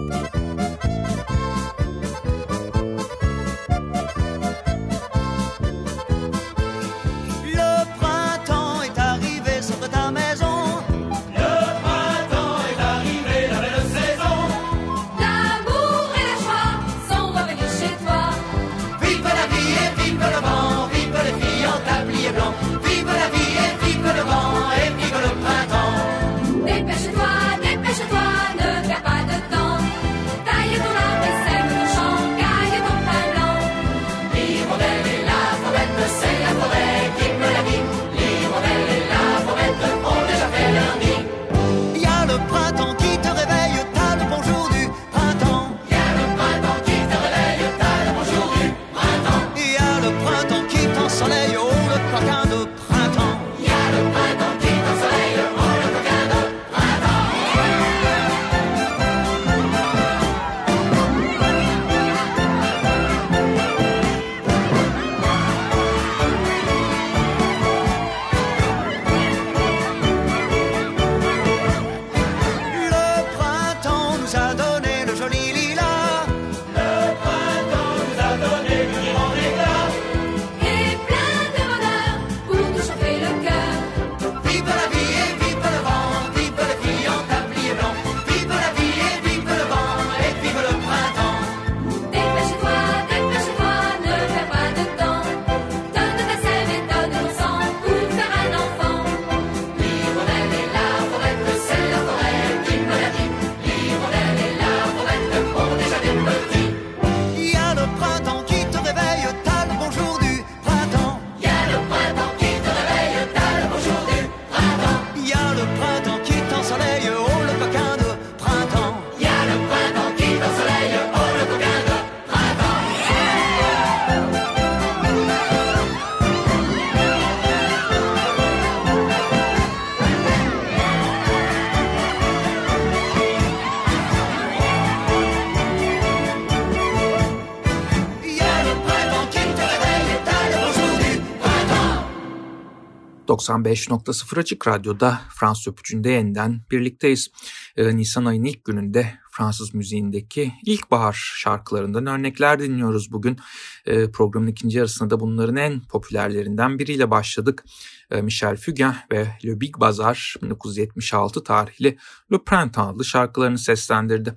Música 95.0 Açık Radyo'da Fransız Öpücü'nde yeniden birlikteyiz. Ee, Nisan ayının ilk gününde Fransız müziğindeki ilkbahar şarkılarından örnekler dinliyoruz bugün. Ee, programın ikinci yarısında da bunların en popülerlerinden biriyle başladık. Ee, Michel Fugain ve Le Big Bazar 1976 tarihli Le Printemps adlı şarkılarını seslendirdi.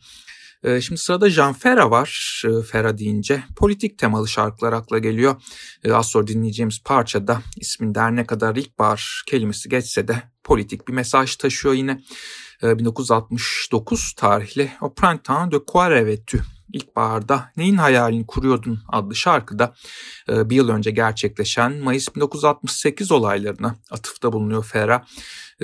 Ee, şimdi sırada Jean Ferra var. Ee, Ferra deyince politik temalı şarkılar akla geliyor. Ee, az sonra dinleyeceğimiz parçada isminde her ne kadar ilkbahar kelimesi geçse de politik bir mesaj taşıyor yine. 1969 tarihli O Printemps de Quoi rêves-tu? İlkbaharda Neyin Hayalini Kuruyordun adlı şarkıda bir yıl önce gerçekleşen Mayıs 1968 olaylarına atıfta bulunuyor Ferra.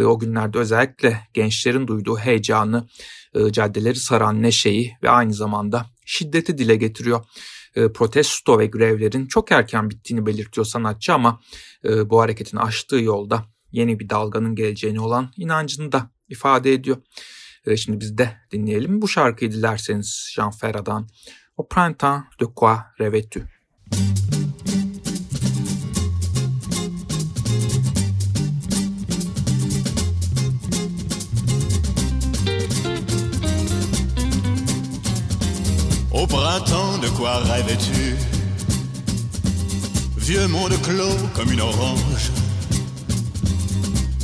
O günlerde özellikle gençlerin duyduğu heyecanı, e, caddeleri saran neşeyi ve aynı zamanda şiddeti dile getiriyor. E, protesto ve grevlerin çok erken bittiğini belirtiyor sanatçı ama e, bu hareketin açtığı yolda yeni bir dalganın geleceğini olan inancını da ifade ediyor. Şimdi biz de dinleyelim bu şarkıyı dilerseniz Jean Ferrat'dan Au printemps de quoi rêves-tu? Au printemps, de quoi rêvais-tu? Vieux monde clos comme une orange.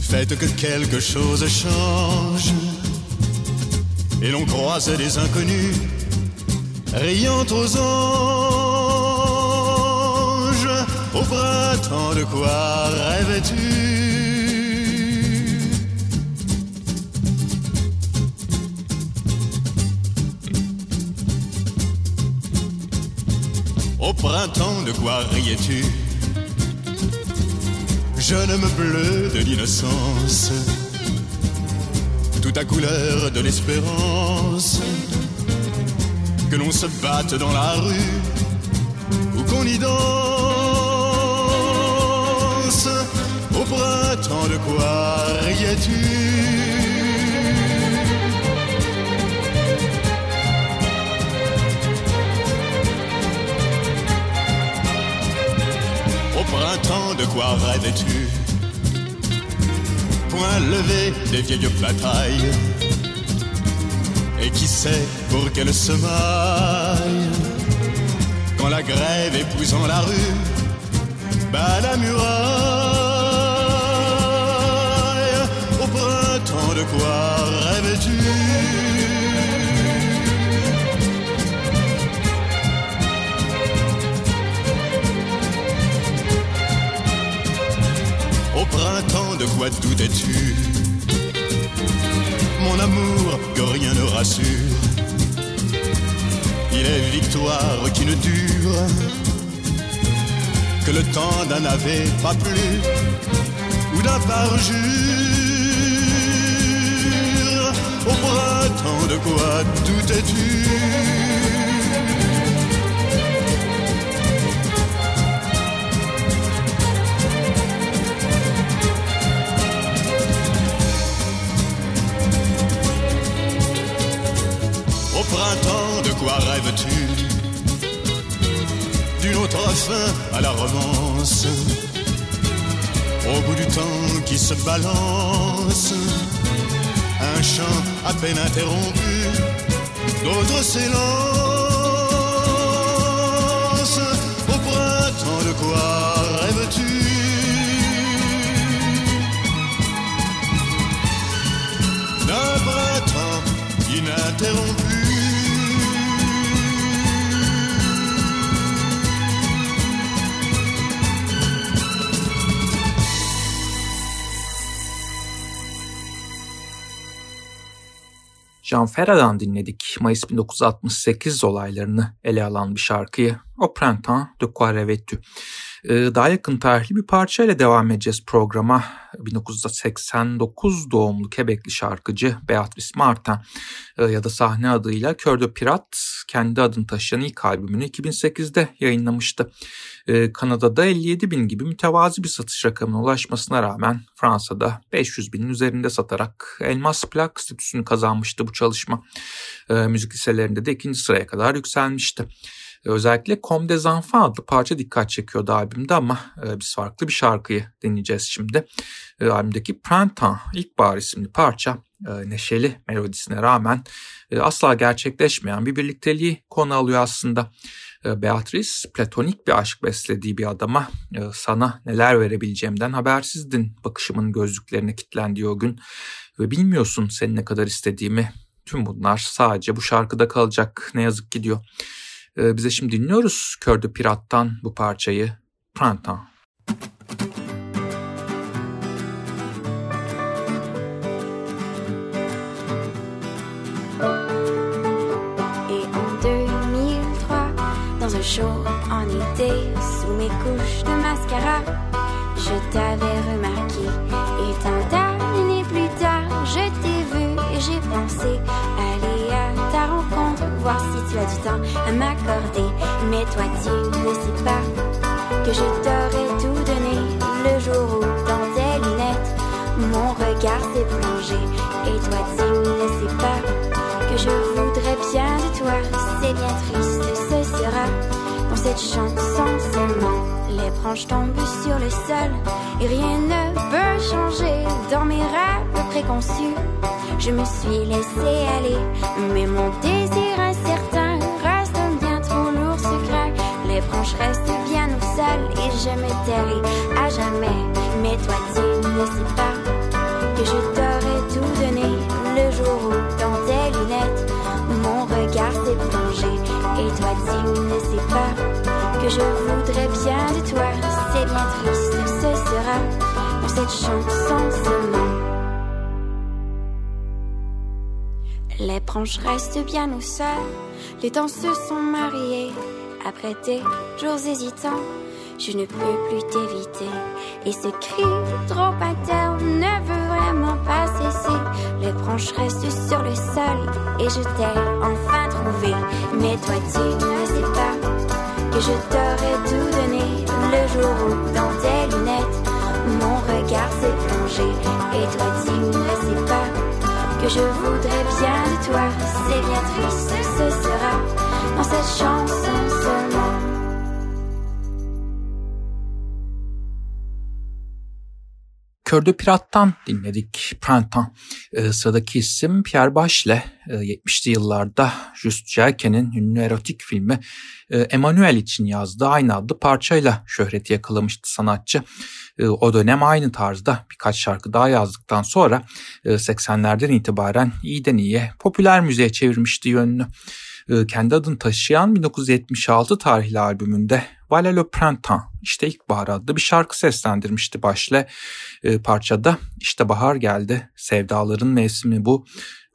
Faites que quelque chose change. Et l'on croise des inconnus, riant aux anges. Au printemps, de quoi rêvais-tu Au printemps, de quoi riais-tu? Jeune bleu de l'innocence, à couleur de l'espérance, que l'on se batte dans la rue. Ou qu'on y danse. Au printemps, de quoi riais-tu? Printemps, de quoi rêvais-tu? Point levé des vieilles batailles. Et qui sait pour quelle semaille Quand la grève épousant la rue Bat la muraille Au printemps de quoi de quoi doutais-tu? Mon amour que rien ne rassure. Il est victoire qui ne dure. Que le temps d'un avait pas plus Ou d'un parjure. Au printemps de quoi doutais-tu? Rêves-tu D'une autre fin à la romance Au bout du temps qui se balance Un chant à peine interrompu D'autres s'élancent Ferra'dan dinledik. Mayıs 1968 olaylarını ele alan bir şarkıyı. O Printemps de? Ee, daha yakın tarihli bir parçayla devam edeceğiz programa. 1989 doğumlu Quebecli şarkıcı Beatrice Martin e, ya da sahne adıyla Cœur de Pirate kendi adını taşıyan ilk albümünü 2008'de yayınlamıştı. Ee, Kanada'da 57 bin gibi mütevazi bir satış rakamına ulaşmasına rağmen Fransa'da 500 binin üzerinde satarak elmas plak statüsünü kazanmıştı bu çalışma. Ee, müzik liselerinde de ikinci sıraya kadar yükselmişti. Özellikle Comme des Enfants adlı parça dikkat çekiyordu albümde ama e, biz farklı bir şarkıyı dinleyeceğiz şimdi. E, albümdeki Printemps, İlkbahar isimli parça e, neşeli melodisine rağmen e, asla gerçekleşmeyen bir birlikteliği konu alıyor aslında. E, Beatrice platonik bir aşk beslediği bir adama sana neler verebileceğimden habersizdin bakışımın gözlüklerine kilitlendiği o gün ve bilmiyorsun seni ne kadar istediğimi. Tüm bunlar sadece bu şarkıda kalacak ne yazık ki diyor. Ee, bize şimdi dinliyoruz Kör de Pirat'tan bu parçayı Printemps. Et en 2003, dans un jour en été, sous mes couches de mascara, je t'avais remarqué. Et tant d'années plus tard, je t'ai vu et j'ai pensé à tu as du temps à m'accorder. Mais toi, tu ne sais pas que je t'aurais tout donné le jour où, dans tes lunettes, mon regard s'est plongé. Et toi, tu ne sais pas que je voudrais bien de toi. C'est bien triste, ce sera dans cette chanson seulement. Les branches tombent sur le sol et rien ne peut changer dans mes rêves préconçus. Je me suis laissé aller, mais mon désir Restent bien au sol et je me tairai à jamais. Mais toi, tu ne sais pas que je t'aurais tout donné le jour où, dans tes lunettes, mon regard s'est plongé. Et toi, tu ne sais pas que je voudrais bien de toi. C'est bien triste, ce sera pour cette chanson seulement. Les branches restent bien au sol, les temps se sont mariés. Après des jours hésitants, je ne peux plus t'éviter. Et ce cri trop interne ne veut vraiment pas cesser. Les branches restent sur le sol et je t'ai enfin trouvé. Mais toi tu ne sais pas que je t'aurais tout donné le jour où dans tes lunettes mon regard s'est plongé. Et toi tu ne sais pas que je voudrais bien de toi. C'est bien triste, ce sera de Pirat'tan dinledik Printemps. Ee, sıradaki isim Pierre Bachelet. Ee, 70'li yıllarda Just Jacques'in ünlü erotik filmi e, Emmanuel için yazdığı aynı adlı parçayla şöhreti yakalamıştı sanatçı. E, o dönem aynı tarzda birkaç şarkı daha yazdıktan sonra e, 80'lerden itibaren iyiden iyiye popüler müziğe çevirmişti yönünü. E, kendi adını taşıyan 1976 tarihli albümünde Voilà le printemps, işte ilkbahar adlı bir şarkı seslendirmişti başla. E, parçada işte bahar geldi, sevdaların mevsimi bu,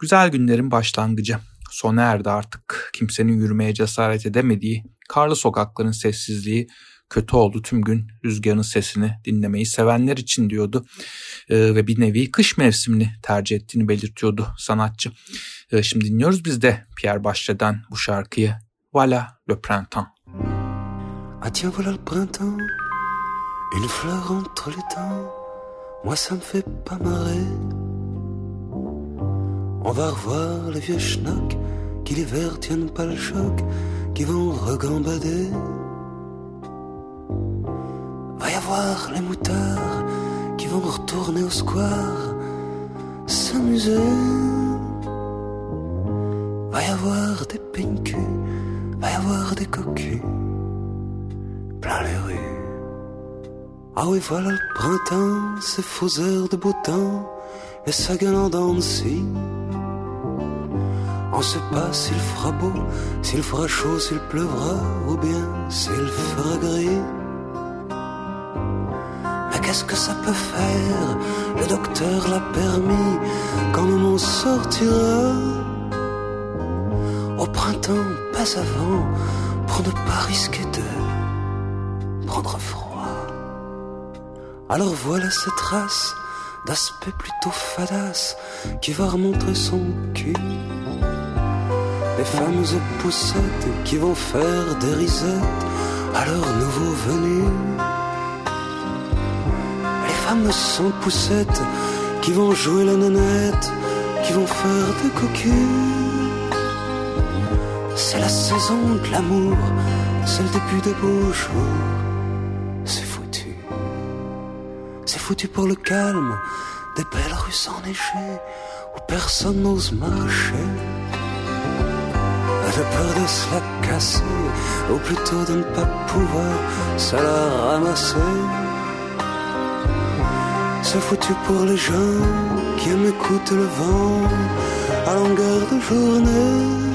güzel günlerin başlangıcı. Sona erdi artık kimsenin yürümeye cesaret edemediği, karlı sokakların sessizliği, kötü oldu tüm gün rüzgarın sesini dinlemeyi sevenler için diyordu. E, ve bir nevi kış mevsimini tercih ettiğini belirtiyordu sanatçı. E, şimdi dinliyoruz biz de Pierre Bachelet'den bu şarkıyı. Voilà le printemps. Ah tiens, voilà le printemps, une fleur entre les temps. Moi, ça me fait pas marrer. On va revoir les vieux schnocks qui l'hiver tiennent pas le choc, qui vont regambader. Les moutards qui vont retourner au square, s'amuser. Va y avoir des peigne va y avoir des cocus plein les rues. Ah oui, voilà le printemps, ses faux airs de beau temps et sa gueule si. On sait pas s'il fera beau, s'il fera chaud, s'il pleuvra ou bien s'il fera gris. Qu'est-ce que ça peut faire? Le docteur l'a permis quand on sortira. Au printemps, pas avant, pour ne pas risquer de prendre froid. Alors voilà cette trace d'aspect plutôt fadasse qui va remontrer son cul. Les femmes aux poussettes qui vont faire des risettes à leur nouveau venu. Femmes sans poussettes qui vont jouer la nanette, qui vont faire des cocus. C'est la saison de l'amour, c'est le début des beaux jours. C'est foutu. C'est foutu pour le calme des belles rues enneigées où personne n'ose marcher. De peur de se la casser, ou plutôt de ne pas pouvoir se la ramasser. C'est foutu pour les gens qui aiment écouter le vent à longueur de journée.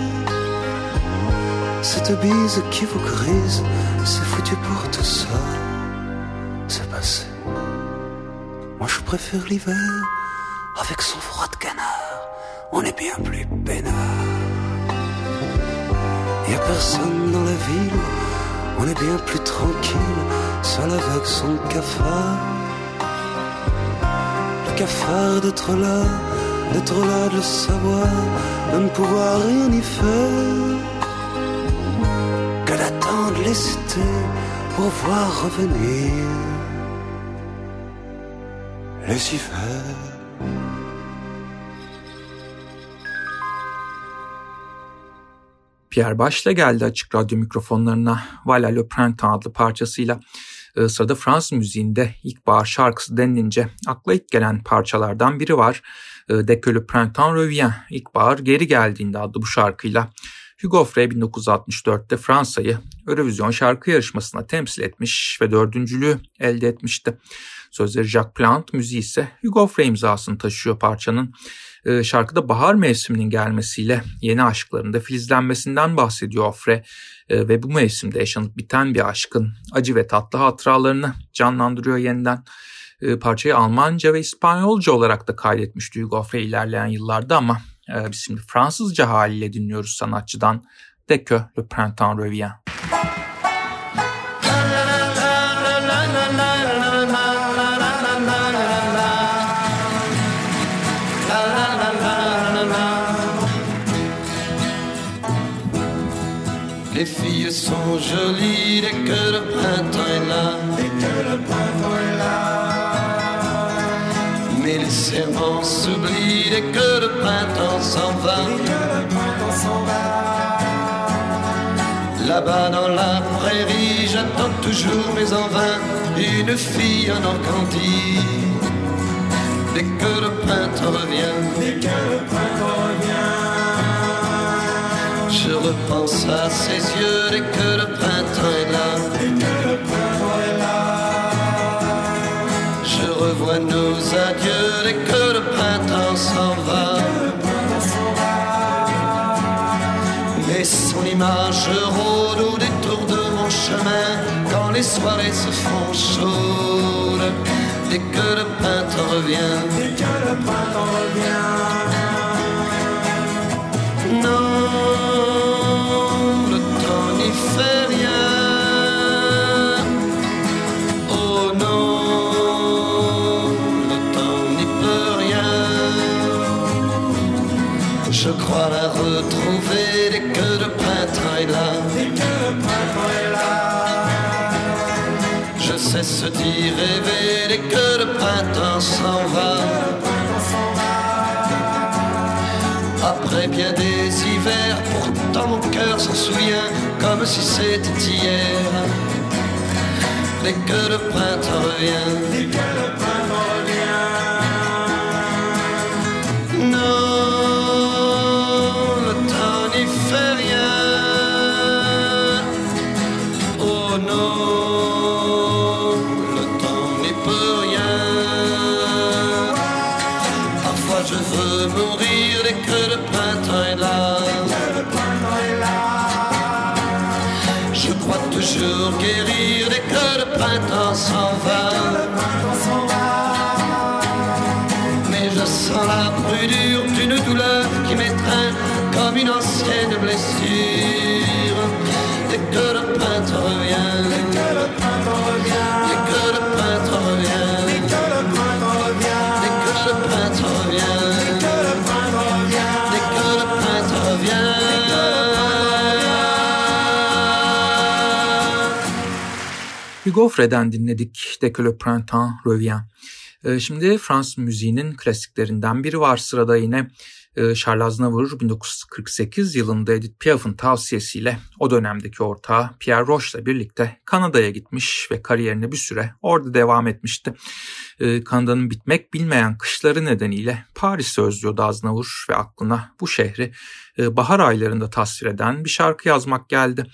Cette bise qui vous grise, c'est foutu pour tout ça. C'est passé. Moi je préfère l'hiver avec son froid de canard. On est bien plus peinard. Y a personne dans la ville, on est bien plus tranquille, seul avec son cafard. Le cafard d'être là, d'être là, de le savoir, de ne pouvoir rien y faire. Que d'attendre cités pour voir revenir les hivers. Pierre Bachelet geldi açık radyo mikrofonlarına Voilà le Printemps adlı parçasıyla. Ee, sırada Fransız müziğinde ilkbahar şarkısı denilince akla ilk gelen parçalardan biri var. Ee, Dès que le printemps revient, ilkbahar geri geldiğinde adlı bu şarkıyla. Hugo Frey 1964'te Fransa'yı Eurovision şarkı yarışmasına temsil etmiş ve dördüncülüğü elde etmişti. Sözleri Jacques Plant, müziği ise Hugo Frey imzasını taşıyor parçanın. Ee, şarkıda bahar mevsiminin gelmesiyle yeni aşklarında filizlenmesinden bahsediyor Ofre ee, ve bu mevsimde yaşanıp biten bir aşkın acı ve tatlı hatıralarını canlandırıyor yeniden. Ee, parçayı Almanca ve İspanyolca olarak da kaydetmişti Hugo Ofre ilerleyen yıllarda ama e, biz şimdi Fransızca haliyle dinliyoruz sanatçıdan Dès le printemps revient. Sont jolies dès que le printemps est là. Dès que le printemps est là. Mais les serments s'oublient dès que le printemps s'en va. Dès que le printemps s'en va. Là-bas dans la prairie, j'attends toujours, mais en vain, une fille en organdie. dès que le printemps revient. Dès que le printemps Je repense à ses yeux dès que le printemps est là. Dès que le printemps est là. Je revois nos adieux dès que le printemps s'en va. Mais son image rôde au détour de mon chemin quand les soirées se font chaudes. Dès que le printemps revient. Dès que le printemps revient. Retrouver dès que le printemps est là. Printemps là. Je cesse d'y rêver dès que le printemps s'en va. Après bien des hivers, pourtant mon cœur s'en souvient comme si c'était hier. Dès que le printemps revient, toujours guérir dès que le printemps s'en va. Mais je sens la brûlure d'une douleur qui m'étreint comme une ancienne blessure. Dès que le Hugo Fred'den dinledik Dès que le printemps revient. Ee, Şimdi Fransız müziğinin klasiklerinden biri var sırada yine. Ee, Charles Aznavour 1948 yılında Edith Piaf'ın tavsiyesiyle o dönemdeki ortağı Pierre Roche'la birlikte Kanada'ya gitmiş ve kariyerine bir süre orada devam etmişti. Ee, Kanada'nın bitmek bilmeyen kışları nedeniyle Paris'i özlüyordu Aznavour ve aklına bu şehri e, bahar aylarında tasvir eden bir şarkı yazmak geldi.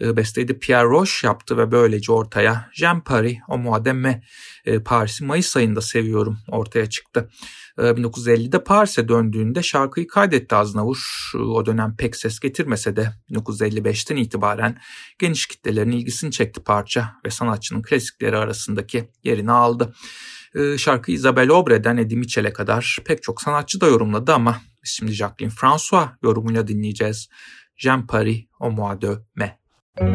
E, Besteyi de Pierre Roche yaptı ve böylece ortaya Jean Paris, O Mai, e, Paris'i Mayıs ayında seviyorum ortaya çıktı. E, 1950'de Paris'e döndüğünde şarkıyı kaydetti Aznavur. E, O dönem pek ses getirmese de 1955'ten itibaren geniş kitlelerin ilgisini çekti parça ve sanatçının klasikleri arasındaki yerini aldı. E, Şarkıyı Isabelle Aubre'den Eddie Mitchell'e kadar pek çok sanatçı da yorumladı ama şimdi Jacqueline François yorumuyla dinleyeceğiz. Jean Paris, Au Mois de Mai. J'aime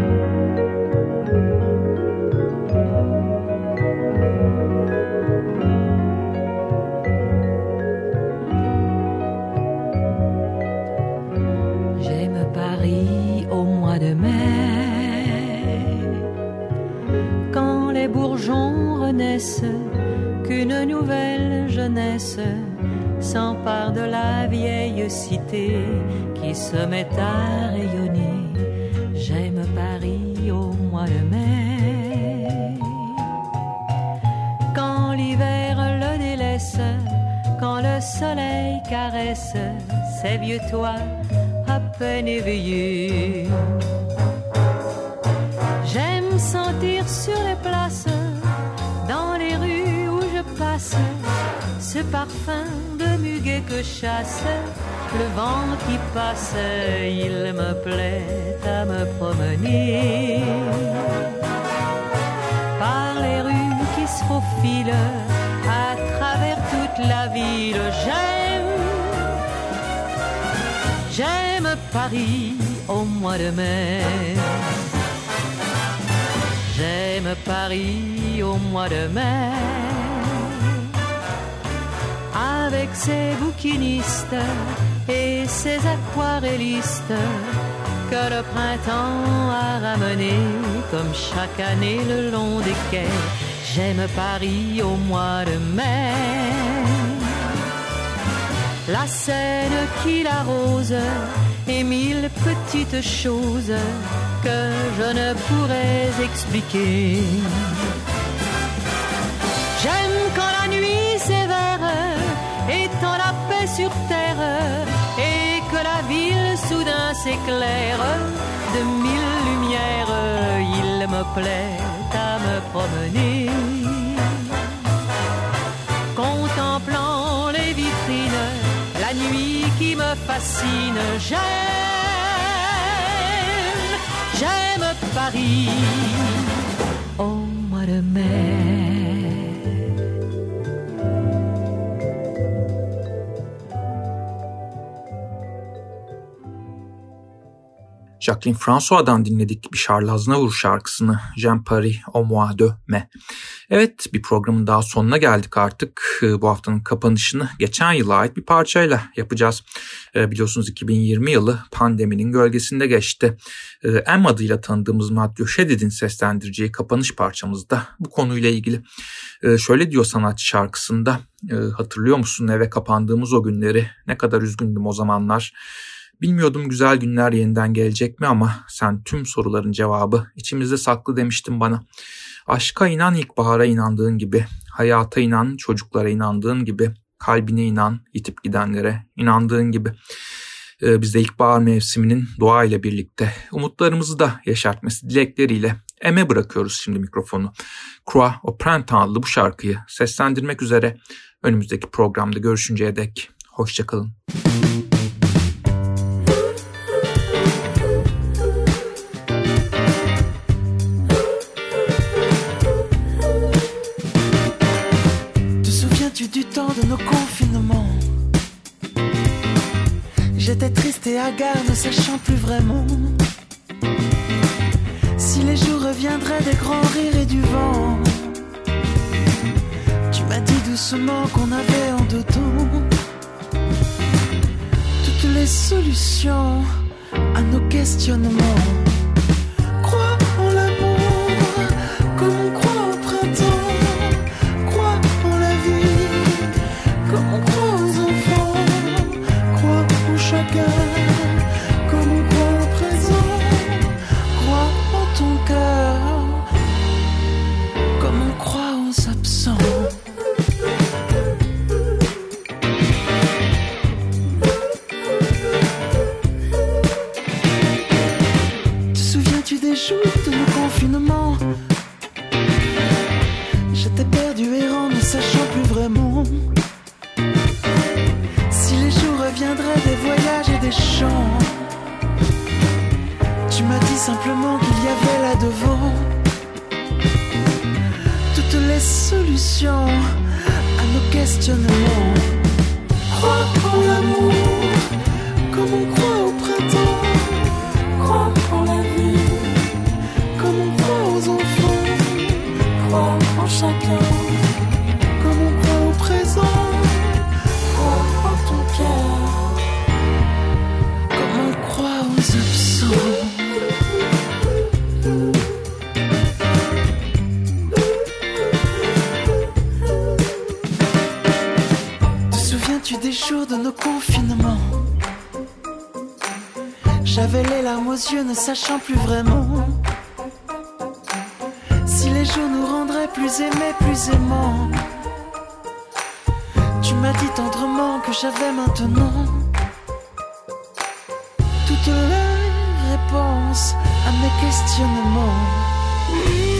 Paris au mois de mai, quand les bourgeons renaissent, qu'une nouvelle jeunesse s'empare de la vieille cité qui se met à vieux toits à peine éveillés. J'aime sentir sur les places, dans les rues où je passe, ce parfum de muguet que chasse le vent qui passe. Il me plaît à me promener par les rues qui se faufilent à travers toute la ville. J'aime Paris au mois de mai. J'aime Paris au mois de mai. Avec ses bouquinistes et ses aquarellistes que le printemps a ramené comme chaque année le long des quais. J'aime Paris au mois de mai la Seine qui l'arrose et mille petites choses que je ne pourrais expliquer. J'aime quand la nuit sévère étend la paix sur terre et que la ville soudain s'éclaire de mille lumières. Il me plaît à me promener. Fascine, j'aime, j'aime Paris au mois de mai. Jacqueline François'dan dinledik bir Charles Aznavour şarkısını Jean Paris au mois de mai. Evet bir programın daha sonuna geldik artık. Ee, bu haftanın kapanışını geçen yıla ait bir parçayla yapacağız. Ee, biliyorsunuz 2020 yılı pandeminin gölgesinde geçti. Ee, M adıyla tanıdığımız Matthew Shedid'in seslendireceği kapanış parçamızda bu konuyla ilgili. Şöyle diyor sanatçı şarkısında hatırlıyor musun eve kapandığımız o günleri ne kadar üzgündüm o zamanlar. Bilmiyordum güzel günler yeniden gelecek mi ama sen tüm soruların cevabı içimizde saklı demiştin bana. Aşka inan ilkbahara inandığın gibi, hayata inan çocuklara inandığın gibi, kalbine inan yitip gidenlere inandığın gibi. Ee, biz de ilkbahar mevsiminin doğa ile birlikte umutlarımızı da yaşartması dilekleriyle Eme bırakıyoruz şimdi mikrofonu. Croix au adlı bu şarkıyı seslendirmek üzere önümüzdeki programda görüşünceye dek hoşçakalın. Müzik et hagard, ne sachant plus vraiment si les jours reviendraient des grands rires et du vent. Tu m'as dit doucement qu'on avait en dedans toutes les solutions à nos questionnements. Ne plus aimés, plus aimants. Tu m'as dit tendrement que j'avais maintenant toutes les réponses à mes questionnements.